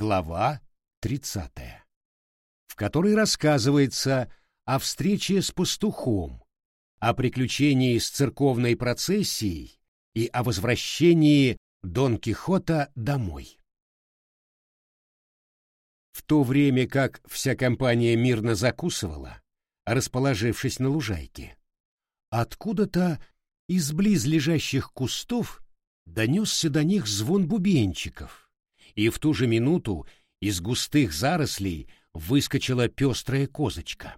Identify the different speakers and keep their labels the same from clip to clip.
Speaker 1: Глава 30, в которой рассказывается о встрече с пастухом, о приключении с церковной процессией и о возвращении Дон Кихота домой. В то время как вся компания мирно закусывала, расположившись на лужайке, откуда-то из близлежащих кустов донесся до них звон бубенчиков, и в ту же минуту из густых зарослей выскочила пестрая козочка.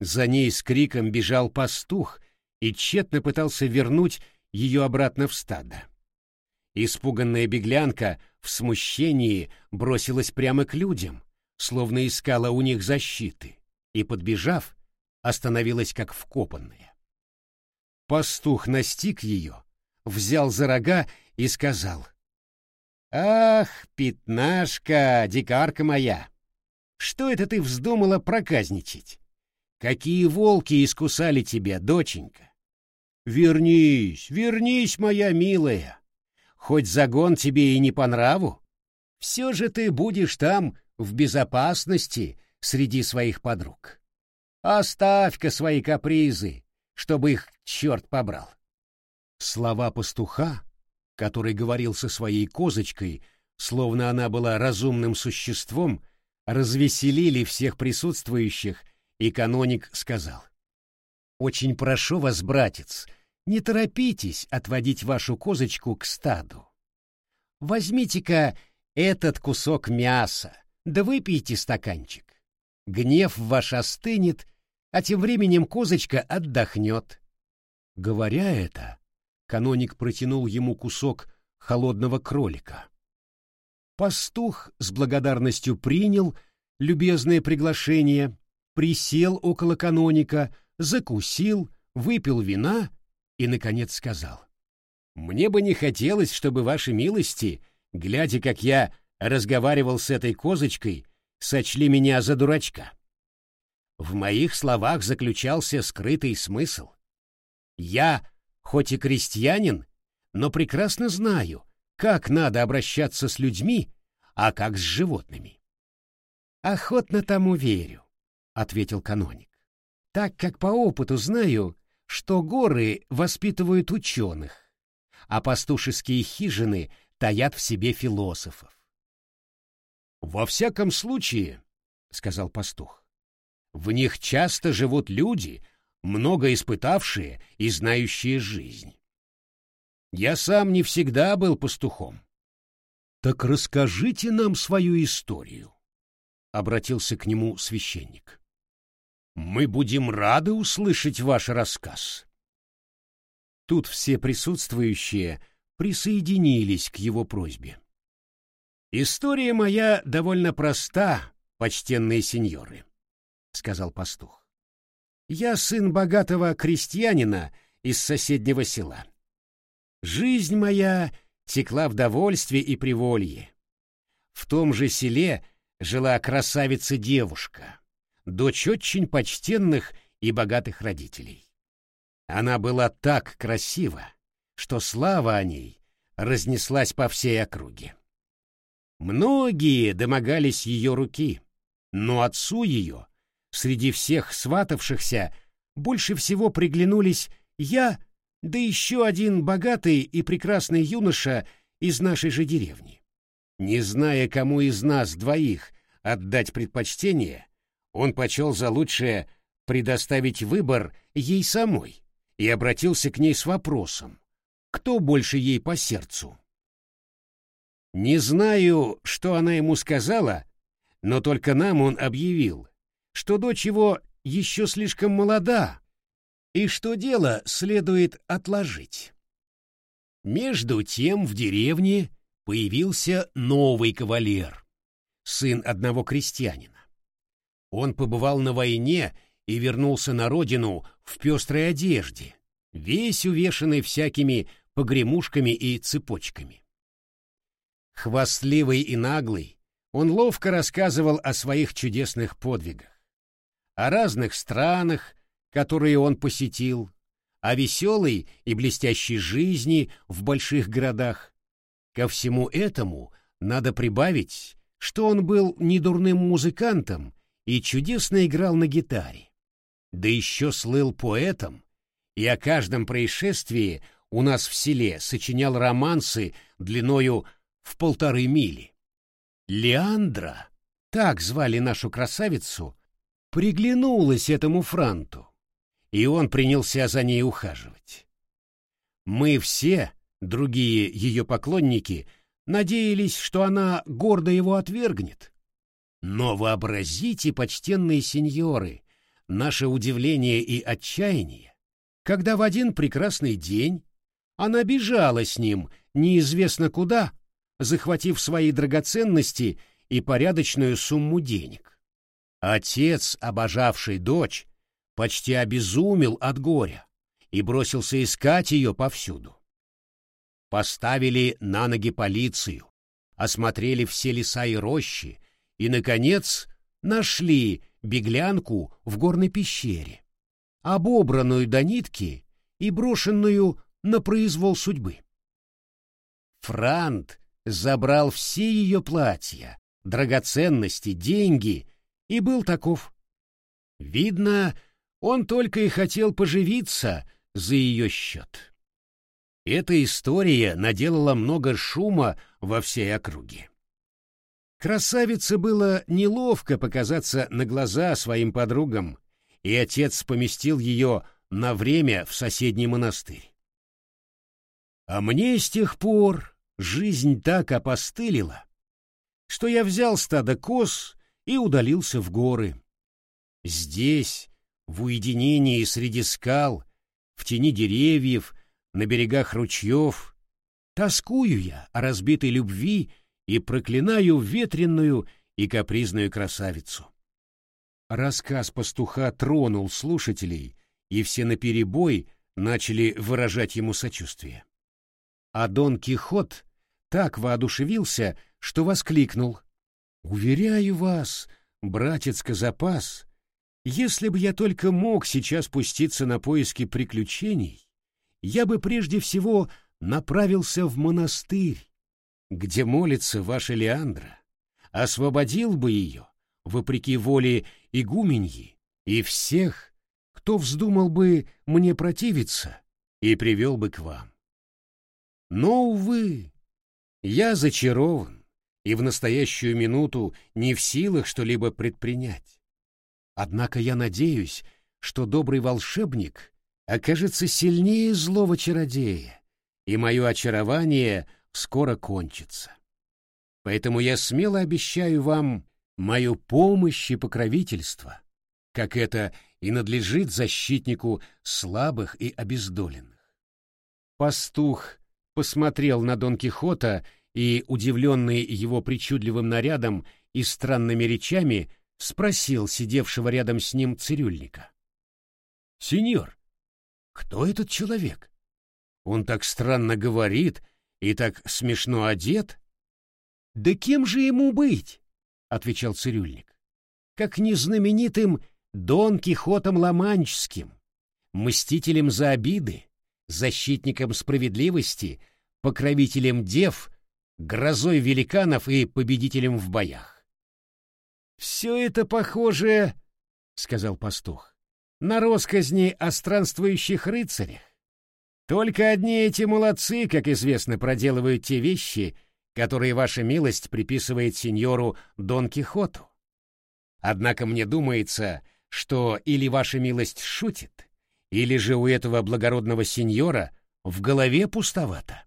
Speaker 1: За ней с криком бежал пастух и тщетно пытался вернуть ее обратно в стадо. Испуганная беглянка в смущении бросилась прямо к людям, словно искала у них защиты, и, подбежав, остановилась как вкопанная. Пастух настиг ее, взял за рога и сказал — «Ах, пятнашка, дикарка моя! Что это ты вздумала проказничать? Какие волки искусали тебя, доченька? Вернись, вернись, моя милая! Хоть загон тебе и не по нраву, все же ты будешь там в безопасности среди своих подруг. Оставь-ка свои капризы, чтобы их черт побрал». Слова пастуха который говорил со своей козочкой, словно она была разумным существом, развеселили всех присутствующих, и каноник сказал. «Очень прошу вас, братец, не торопитесь отводить вашу козочку к стаду. Возьмите-ка этот кусок мяса, да выпейте стаканчик. Гнев ваш остынет, а тем временем козочка отдохнет». Говоря это, каноник протянул ему кусок холодного кролика. Пастух с благодарностью принял любезное приглашение, присел около каноника, закусил, выпил вина и, наконец, сказал. «Мне бы не хотелось, чтобы ваши милости, глядя, как я разговаривал с этой козочкой, сочли меня за дурачка. В моих словах заключался скрытый смысл. Я хоть и крестьянин, но прекрасно знаю, как надо обращаться с людьми, а как с животными. «Охотно тому верю», — ответил каноник, «так как по опыту знаю, что горы воспитывают ученых, а пастушеские хижины таят в себе философов». «Во всяком случае», — сказал пастух, — «в них часто живут люди, много испытавшие и знающие жизнь. Я сам не всегда был пастухом. Так расскажите нам свою историю, обратился к нему священник. Мы будем рады услышать ваш рассказ. Тут все присутствующие присоединились к его просьбе. История моя довольно проста, почтенные сеньоры, сказал пастух. Я сын богатого крестьянина из соседнего села. Жизнь моя текла в довольстве и приволье. В том же селе жила красавица-девушка, дочь очень почтенных и богатых родителей. Она была так красива, что слава о ней разнеслась по всей округе. Многие домогались ее руки, но отцу ее Среди всех сватавшихся больше всего приглянулись я, да еще один богатый и прекрасный юноша из нашей же деревни. Не зная, кому из нас двоих отдать предпочтение, он почел за лучшее предоставить выбор ей самой и обратился к ней с вопросом, кто больше ей по сердцу. Не знаю, что она ему сказала, но только нам он объявил, что дочь его еще слишком молода и что дело следует отложить. Между тем в деревне появился новый кавалер, сын одного крестьянина. Он побывал на войне и вернулся на родину в пестрой одежде, весь увешанный всякими погремушками и цепочками. Хвастливый и наглый, он ловко рассказывал о своих чудесных подвигах о разных странах, которые он посетил, о веселой и блестящей жизни в больших городах. Ко всему этому надо прибавить, что он был недурным музыкантом и чудесно играл на гитаре. Да еще слыл поэтом, и о каждом происшествии у нас в селе сочинял романсы длиною в полторы мили. Леандра, так звали нашу красавицу, приглянулась этому франту, и он принялся за ней ухаживать. Мы все, другие ее поклонники, надеялись, что она гордо его отвергнет. Но вообразите, почтенные сеньоры, наше удивление и отчаяние, когда в один прекрасный день она бежала с ним неизвестно куда, захватив свои драгоценности и порядочную сумму денег. Отец, обожавший дочь, почти обезумел от горя и бросился искать ее повсюду. Поставили на ноги полицию, осмотрели все леса и рощи и, наконец, нашли беглянку в горной пещере, обобранную до нитки и брошенную на произвол судьбы. Франт забрал все ее платья, драгоценности, деньги и был таков. Видно, он только и хотел поживиться за ее счет. Эта история наделала много шума во всей округе. Красавице было неловко показаться на глаза своим подругам, и отец поместил ее на время в соседний монастырь. А мне с тех пор жизнь так опостылила, что я взял стадо коз и удалился в горы. Здесь, в уединении среди скал, в тени деревьев, на берегах ручьев, тоскую я о разбитой любви и проклинаю ветренную и капризную красавицу. Рассказ пастуха тронул слушателей, и все наперебой начали выражать ему сочувствие. А Дон Кихот так воодушевился, что воскликнул. «Уверяю вас, братец Казапас, если бы я только мог сейчас пуститься на поиски приключений, я бы прежде всего направился в монастырь, где молится ваша Леандра, освободил бы ее, вопреки воле игуменьи, и всех, кто вздумал бы мне противиться, и привел бы к вам. Но, увы, я зачарован и в настоящую минуту не в силах что-либо предпринять. Однако я надеюсь, что добрый волшебник окажется сильнее злого чародея, и мое очарование — скоро кончится. Поэтому я смело обещаю вам мою помощь и покровительство, как это и надлежит защитнику слабых и обездоленных. Пастух посмотрел на Дон Кихота и, удивленный его причудливым нарядом и странными речами, спросил сидевшего рядом с ним цирюльника. «Сеньор, кто этот человек? Он так странно говорит и так смешно одет. Да кем же ему быть? отвечал цирюльник. Как незнаменитым Дон Кихотом Ламанческим, мстителем за обиды, защитником справедливости, покровителем дев, грозой великанов и победителем в боях. «Все это похоже, — сказал пастух, — на росказни о странствующих рыцарях. Только одни эти молодцы, как известно, проделывают те вещи, которые ваша милость приписывает сеньору Дон Кихоту. Однако мне думается, что или ваша милость шутит, или же у этого благородного сеньора в голове пустовато.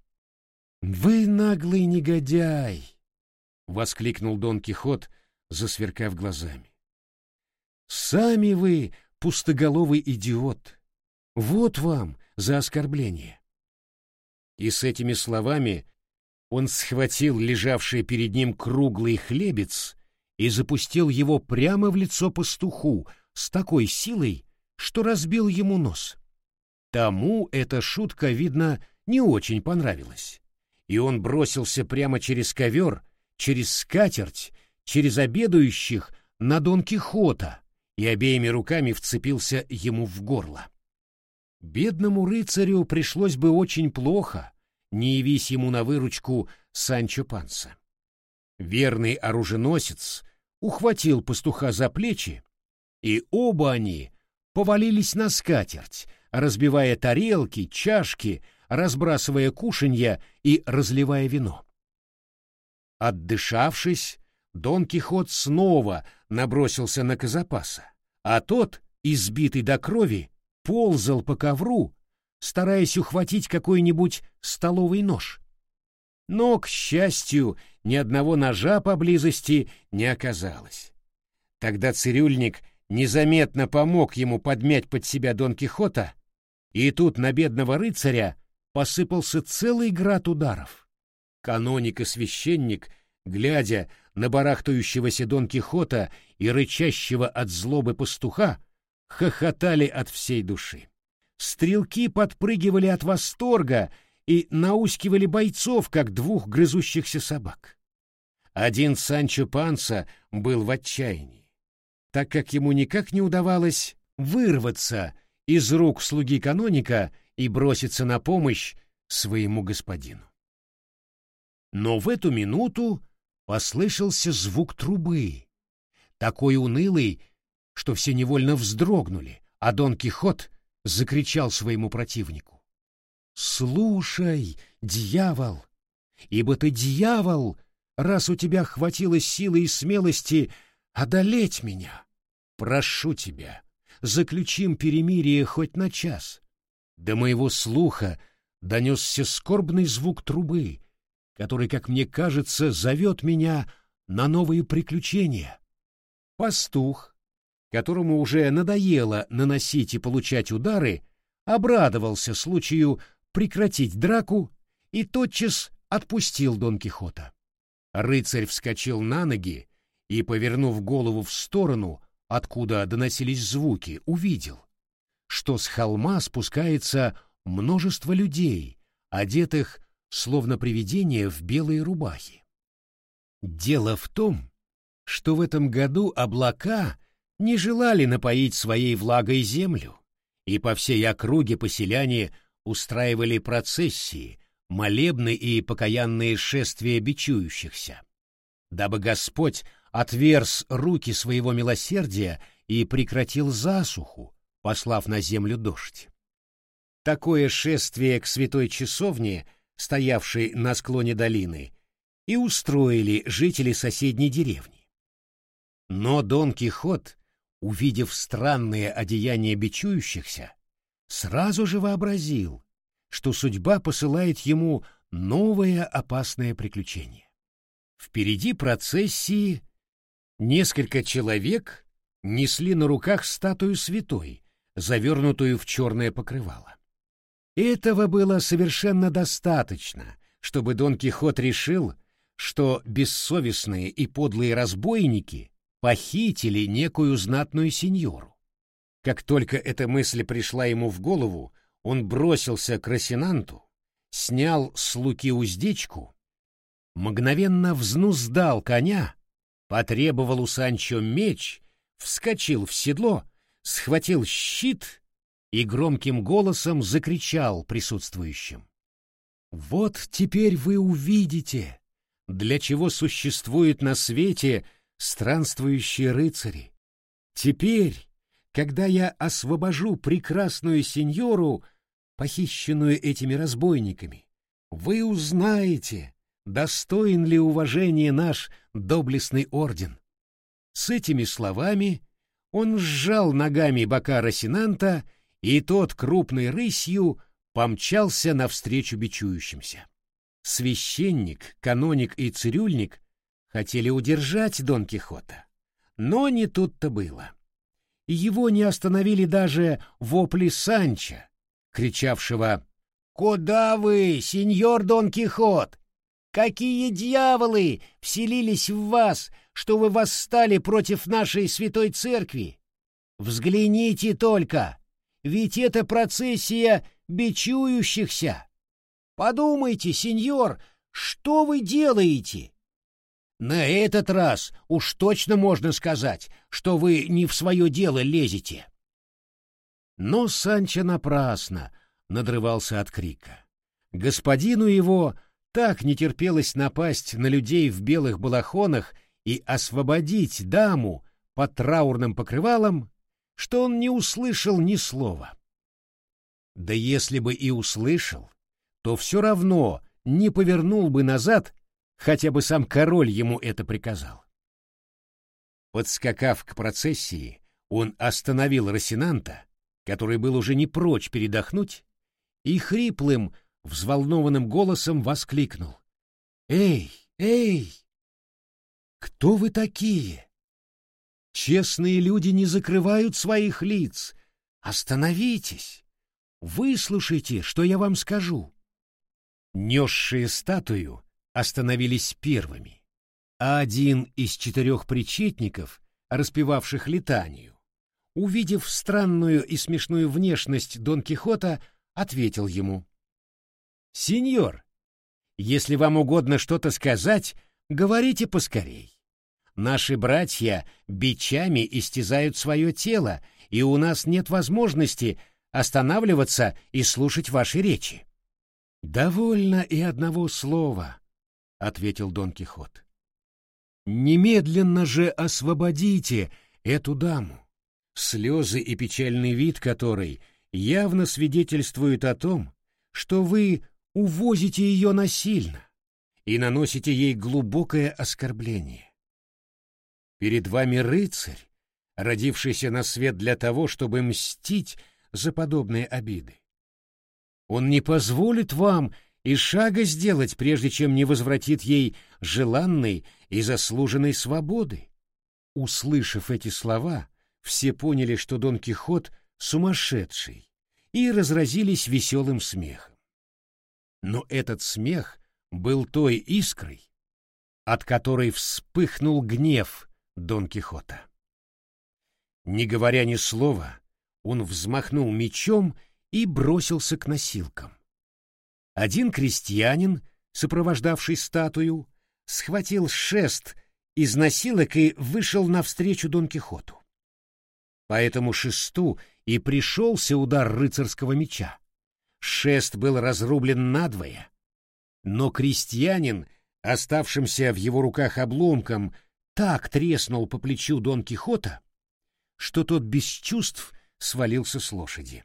Speaker 1: «Вы наглый негодяй!» — воскликнул Дон Кихот, засверкав глазами. «Сами вы пустоголовый идиот! Вот вам за оскорбление. И с этими словами он схватил лежавший перед ним круглый хлебец и запустил его прямо в лицо пастуху с такой силой, что разбил ему нос. Тому эта шутка, видно, не очень понравилась, и он бросился прямо через ковер, через скатерть, через обедающих на Дон Кихота и обеими руками вцепился ему в горло. Бедному рыцарю пришлось бы очень плохо, не явись ему на выручку Санчо Панса. Верный оруженосец ухватил пастуха за плечи, и оба они повалились на скатерть, разбивая тарелки, чашки, разбрасывая кушанья и разливая вино. Отдышавшись, Дон Кихот снова набросился на Казапаса, а тот, избитый до крови, ползал по ковру, стараясь ухватить какой-нибудь столовый нож. Но, к счастью, ни одного ножа поблизости не оказалось. Тогда цирюльник незаметно помог ему подмять под себя Дон Кихота, и тут на бедного рыцаря посыпался целый град ударов. Каноник и священник, глядя на барахтающегося Дон Кихота и рычащего от злобы пастуха, хохотали от всей души. Стрелки подпрыгивали от восторга и наускивали бойцов, как двух грызущихся собак. Один Санчо Панса был в отчаянии, так как ему никак не удавалось вырваться из рук слуги каноника и броситься на помощь своему господину. Но в эту минуту послышался звук трубы, такой унылый, что все невольно вздрогнули, а Дон Кихот закричал своему противнику. «Слушай, дьявол, ибо ты дьявол, раз у тебя хватило силы и смелости одолеть меня. Прошу тебя, заключим перемирие хоть на час. До моего слуха донесся скорбный звук трубы, который, как мне кажется, зовет меня на новые приключения. Пастух, которому уже надоело наносить и получать удары, обрадовался случаю прекратить драку и тотчас отпустил Дон Кихота. Рыцарь вскочил на ноги и, повернув голову в сторону, откуда доносились звуки, увидел, что с холма спускается множество людей, одетых, словно привидения, в белые рубахи. Дело в том, что в этом году облака не желали напоить своей влагой землю, и по всей округе поселяне устраивали процессии, молебны и покаянные шествия бичующихся, дабы Господь отверз руки своего милосердия и прекратил засуху, послав на землю дождь. Такое шествие к святой часовне, стоявшей на склоне долины, и устроили жители соседней деревни. Но Дон Кихот увидев странные одеяния бичующихся, сразу же вообразил, что судьба посылает ему новое опасное приключение. Впереди процессии несколько человек несли на руках статую святой, завернутую в черное покрывало. Этого было совершенно достаточно, чтобы Дон Кихот решил, что бессовестные и подлые разбойники похитили некую знатную сеньору. Как только эта мысль пришла ему в голову, он бросился к Росинанту, снял с луки уздечку, мгновенно взнуздал коня, потребовал у Санчо меч, вскочил в седло, схватил щит и громким голосом закричал присутствующим. «Вот теперь вы увидите, для чего существует на свете странствующие рыцари. Теперь, когда я освобожу прекрасную сеньору, похищенную этими разбойниками, вы узнаете, достоин ли уважения наш доблестный орден. С этими словами он сжал ногами бока Росинанта, и тот крупной рысью помчался навстречу бичующимся. Священник, каноник и цирюльник хотели удержать Дон Кихота. Но не тут-то было. Его не остановили даже вопли Санча, кричавшего «Куда вы, сеньор Дон Кихот? Какие дьяволы вселились в вас, что вы восстали против нашей святой церкви? Взгляните только, ведь это процессия бичующихся. Подумайте, сеньор, что вы делаете? На этот раз уж точно можно сказать, что вы не в свое дело лезете. Но Санчо напрасно надрывался от крика. Господину его так не терпелось напасть на людей в белых балахонах и освободить даму под траурным покрывалом, что он не услышал ни слова. Да если бы и услышал, то все равно не повернул бы назад, хотя бы сам король ему это приказал. Подскакав к процессии, он остановил Росинанта, который был уже не прочь передохнуть, и хриплым, взволнованным голосом воскликнул. «Эй, эй! Кто вы такие? Честные люди не закрывают своих лиц. Остановитесь! Выслушайте, что я вам скажу!» Несшие статую остановились первыми, а один из четырех причетников, распевавших летанию, увидев странную и смешную внешность Дон Кихота, ответил ему. «Сеньор, если вам угодно что-то сказать, говорите поскорей. Наши братья бичами истязают свое тело, и у нас нет возможности останавливаться и слушать ваши речи». «Довольно и одного слова», — ответил Дон Кихот. «Немедленно же освободите эту даму, слезы и печальный вид которой явно свидетельствуют о том, что вы увозите ее насильно и наносите ей глубокое оскорбление. Перед вами рыцарь, родившийся на свет для того, чтобы мстить за подобные обиды. Он не позволит вам и шага сделать, прежде чем не возвратит ей желанной и заслуженной свободы. Услышав эти слова, все поняли, что Дон Кихот сумасшедший, и разразились веселым смехом. Но этот смех был той искрой, от которой вспыхнул гнев Дон Кихота. Не говоря ни слова, он взмахнул мечом и бросился к носилкам. Один крестьянин, сопровождавший статую, схватил шест из носилок и вышел навстречу Дон Кихоту. По этому шесту и пришелся удар рыцарского меча. Шест был разрублен надвое, но крестьянин, оставшимся в его руках обломком, так треснул по плечу Дон Кихота, что тот без чувств свалился с лошади.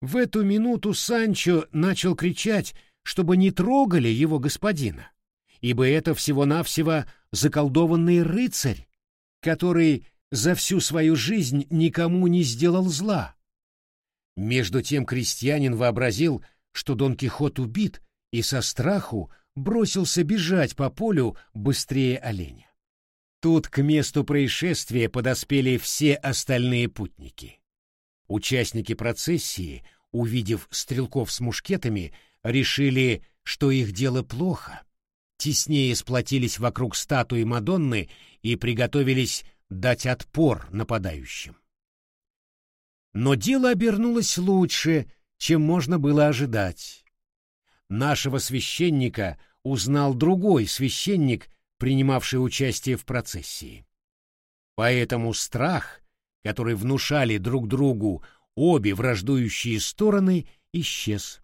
Speaker 1: В эту минуту Санчо начал кричать, чтобы не трогали его господина, ибо это всего-навсего заколдованный рыцарь, который за всю свою жизнь никому не сделал зла. Между тем крестьянин вообразил, что Дон Кихот убит, и со страху бросился бежать по полю быстрее оленя. Тут к месту происшествия подоспели все остальные путники. Участники процессии, увидев стрелков с мушкетами, решили, что их дело плохо. Теснее сплотились вокруг статуи Мадонны и приготовились дать отпор нападающим. Но дело обернулось лучше, чем можно было ожидать. Нашего священника узнал другой священник, принимавший участие в процессии. Поэтому страх, который внушали друг другу обе враждующие стороны, исчез.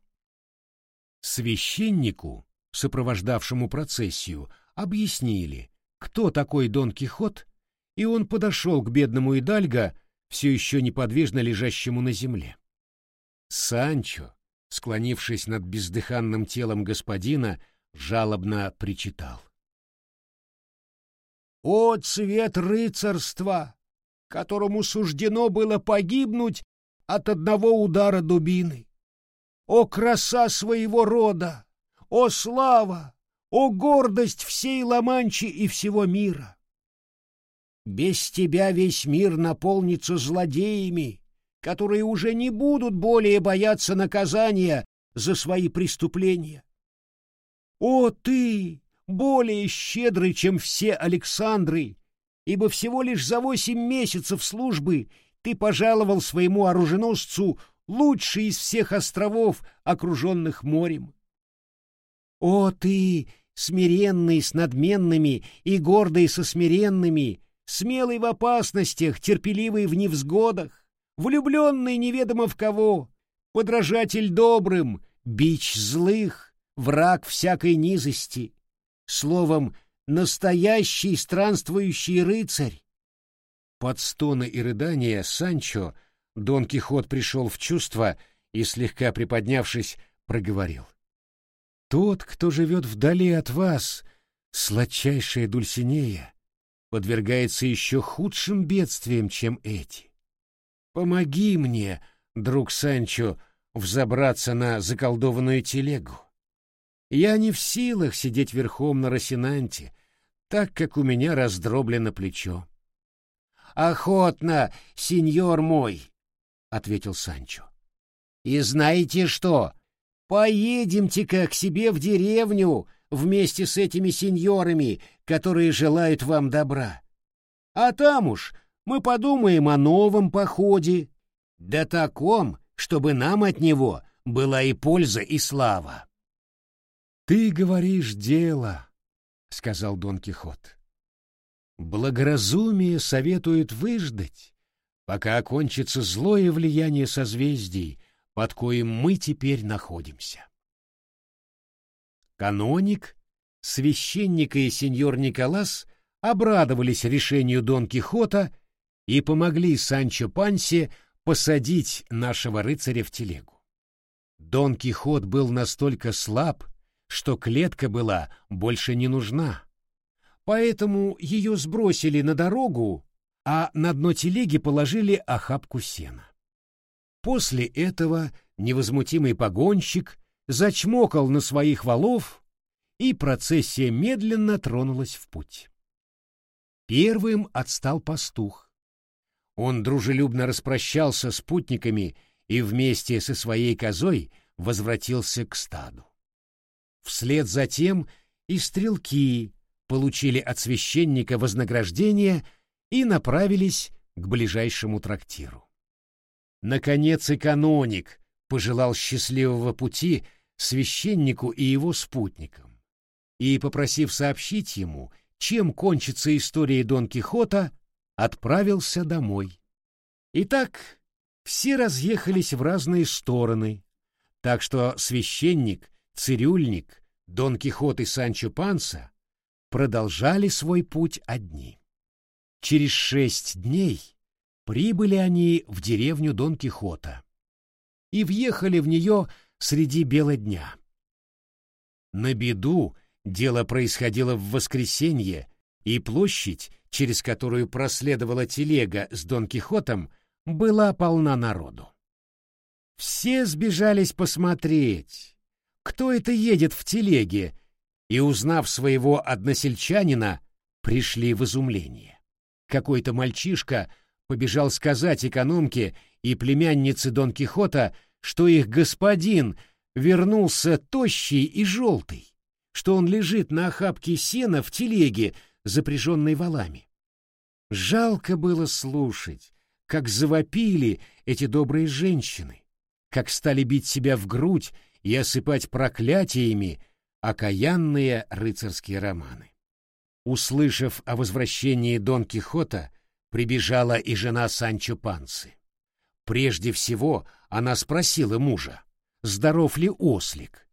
Speaker 1: Священнику, сопровождавшему процессию, объяснили, кто такой Дон Кихот, и он подошел к бедному Идальго, все еще неподвижно лежащему на земле. Санчо, склонившись над бездыханным телом господина, жалобно причитал. «О, цвет рыцарства, которому суждено было погибнуть от одного удара дубины! О, краса своего рода! О, слава! О, гордость всей Ла-Манчи и всего мира! Без тебя весь мир наполнится злодеями, которые уже не будут более бояться наказания за свои преступления. О, ты, более щедрый, чем все Александры, ибо всего лишь за восемь месяцев службы ты пожаловал своему оруженосцу лучший из всех островов, окруженных морем. О, ты, смиренный с надменными и гордый со смиренными, смелый в опасностях, терпеливый в невзгодах, влюбленный неведомо в кого, подражатель добрым, бич злых, враг всякой низости, словом, настоящий странствующий рыцарь. Под стоны и рыдания Санчо Дон Кихот пришел в чувство и, слегка приподнявшись, проговорил. «Тот, кто живет вдали от вас, сладчайшая Дульсинея, подвергается еще худшим бедствиям, чем эти. Помоги мне, друг Санчо, взобраться на заколдованную телегу. Я не в силах сидеть верхом на Росинанте, так как у меня раздроблено плечо. «Охотно, сеньор мой!» — ответил Санчо. «И знаете что? Поедемте-ка к себе в деревню вместе с этими сеньорами, которые желают вам добра. А там уж мы подумаем о новом походе, да таком, чтобы нам от него была и польза, и слава».
Speaker 2: «Ты говоришь дело», — сказал Дон Кихот. «Благоразумие советует выждать, пока окончится злое влияние созвездий, под коим мы теперь находимся». Каноник, священник и сеньор Николас обрадовались решению Дон Кихота и помогли Санчо Пансе посадить нашего рыцаря в телегу. Дон Кихот был настолько слаб, что клетка была больше не нужна. Поэтому ее сбросили на дорогу, а на дно телеги положили охапку сена. После этого невозмутимый погонщик зачмокал на своих валов, и процессия медленно тронулась в путь. Первым отстал пастух. Он дружелюбно распрощался с путниками и вместе со своей козой возвратился к стаду. Вслед за тем и стрелки получили от священника вознаграждение и направились к ближайшему трактиру. Наконец и каноник пожелал счастливого пути священнику и его спутникам, и, попросив сообщить ему, чем кончится история Дон Кихота, отправился домой. Итак, все разъехались в разные стороны, так что священник Цирюльник, Дон Кихот и Санчо Панса продолжали свой путь одни. Через шесть дней прибыли они в деревню Дон Кихота и въехали в нее среди бела дня. На беду дело происходило в воскресенье, и площадь, через которую проследовала телега с Дон Кихотом, была полна народу. Все сбежались посмотреть, кто это едет в телеге, и, узнав своего односельчанина, пришли в изумление. Какой-то мальчишка побежал сказать экономке и племяннице Дон Кихота, что их господин вернулся тощий и желтый, что он лежит на охапке сена в телеге, запряженной валами. Жалко было слушать, как завопили эти добрые женщины, как стали бить себя в грудь и осыпать проклятиями окаянные рыцарские романы. Услышав о возвращении Дон Кихота, прибежала и жена Санчо Пансы. Прежде всего она спросила мужа, здоров ли ослик.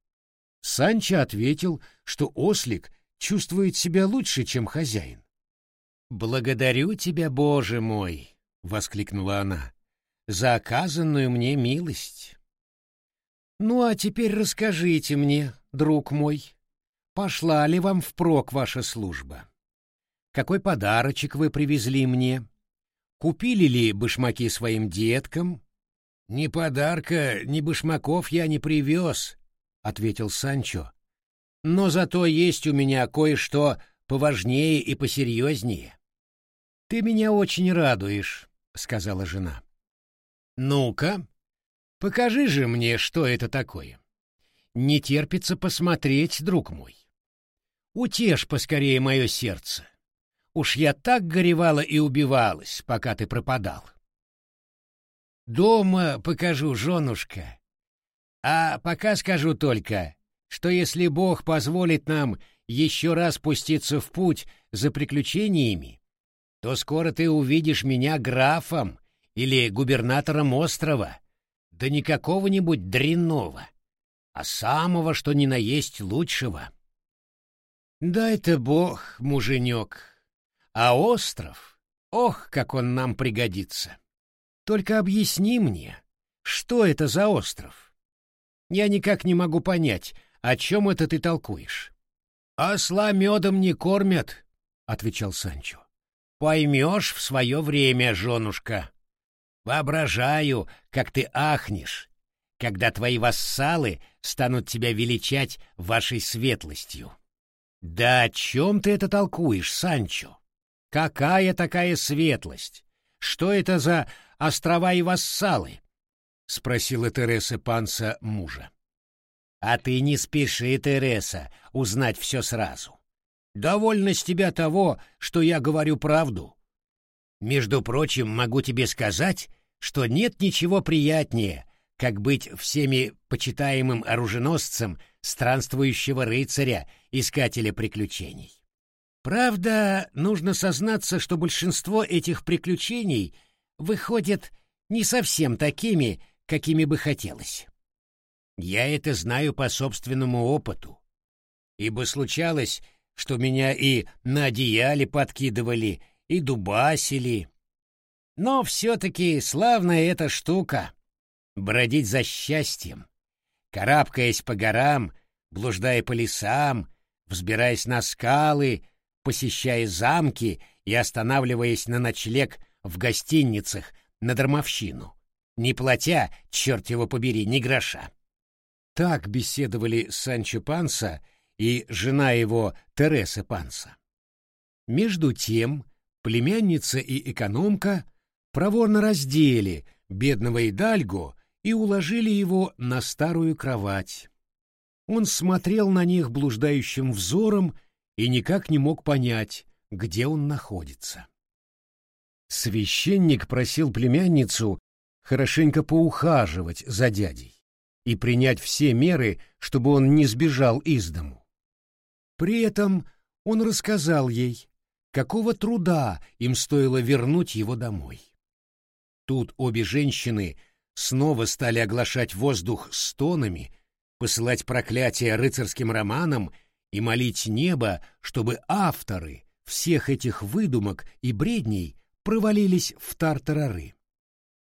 Speaker 2: Санчо ответил, что ослик чувствует себя лучше, чем хозяин. «Благодарю тебя, Боже мой!» — воскликнула она. «За оказанную мне милость. Ну а теперь расскажите мне, друг мой, пошла ли вам впрок ваша служба? Какой подарочек вы привезли мне? Купили ли башмаки своим деткам? Ни подарка, ни башмаков я не привез, ответил Санчо. Но зато есть у меня кое-что поважнее и посерьезнее. Ты меня очень радуешь, сказала жена. Ну-ка, Покажи же мне, что это такое. Не терпится посмотреть, друг мой. Утешь поскорее мое сердце. Уж я так горевала и убивалась, пока ты пропадал. Дома покажу, женушка. А пока скажу только, что если Бог позволит нам еще раз пуститься в путь за приключениями, то скоро ты увидишь меня графом или губернатором острова, да не какого-нибудь дрянного,
Speaker 1: а самого, что ни на есть лучшего. Дай-то бог, муженек, а остров, ох, как он нам пригодится. Только объясни мне, что это за остров? Я никак не могу понять, о чем это ты толкуешь. «Осла медом не кормят», — отвечал Санчо. «Поймешь в свое время, женушка. Воображаю, как ты ахнешь, когда твои вассалы станут тебя величать вашей светлостью». «Да о чем ты это толкуешь, Санчо? Какая такая светлость? Что это за острова и вассалы?» — спросила Тереса Панса мужа. А ты не спеши, Тереса, узнать все сразу. Довольно с тебя того, что я говорю правду. Между прочим, могу тебе сказать, что нет ничего приятнее, как быть всеми почитаемым оруженосцем странствующего рыцаря, искателя приключений. Правда, нужно сознаться, что большинство этих приключений выходят не совсем такими, какими бы хотелось. Я это знаю по собственному опыту. Ибо случалось, что меня и на одеяле подкидывали, и дубасили. Но все-таки славная эта штука — бродить за счастьем, карабкаясь по горам, блуждая по лесам, взбираясь на скалы, посещая замки и останавливаясь на ночлег в гостиницах на дармовщину, не платя, черт его побери, ни гроша. Так беседовали Санчо Панса и жена его Тереса Панса. Между тем племянница и экономка проворно раздели бедного Идальго и уложили его на старую кровать. Он смотрел на них блуждающим взором и никак не мог понять, где он находится. Священник просил племянницу хорошенько поухаживать за дядей и принять все меры, чтобы он не сбежал из дому. При этом он рассказал ей, какого труда им стоило вернуть его домой. Тут обе женщины снова стали оглашать воздух стонами, посылать проклятия рыцарским романам и молить небо, чтобы авторы всех этих выдумок и бредней провалились в тартарары.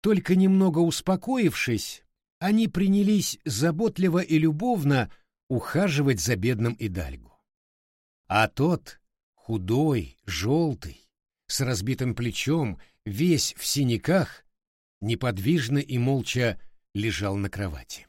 Speaker 1: Только немного успокоившись, они принялись заботливо и любовно ухаживать за бедным Идальгу. А тот, худой, желтый, с разбитым плечом, весь в синяках, неподвижно и молча лежал на кровати.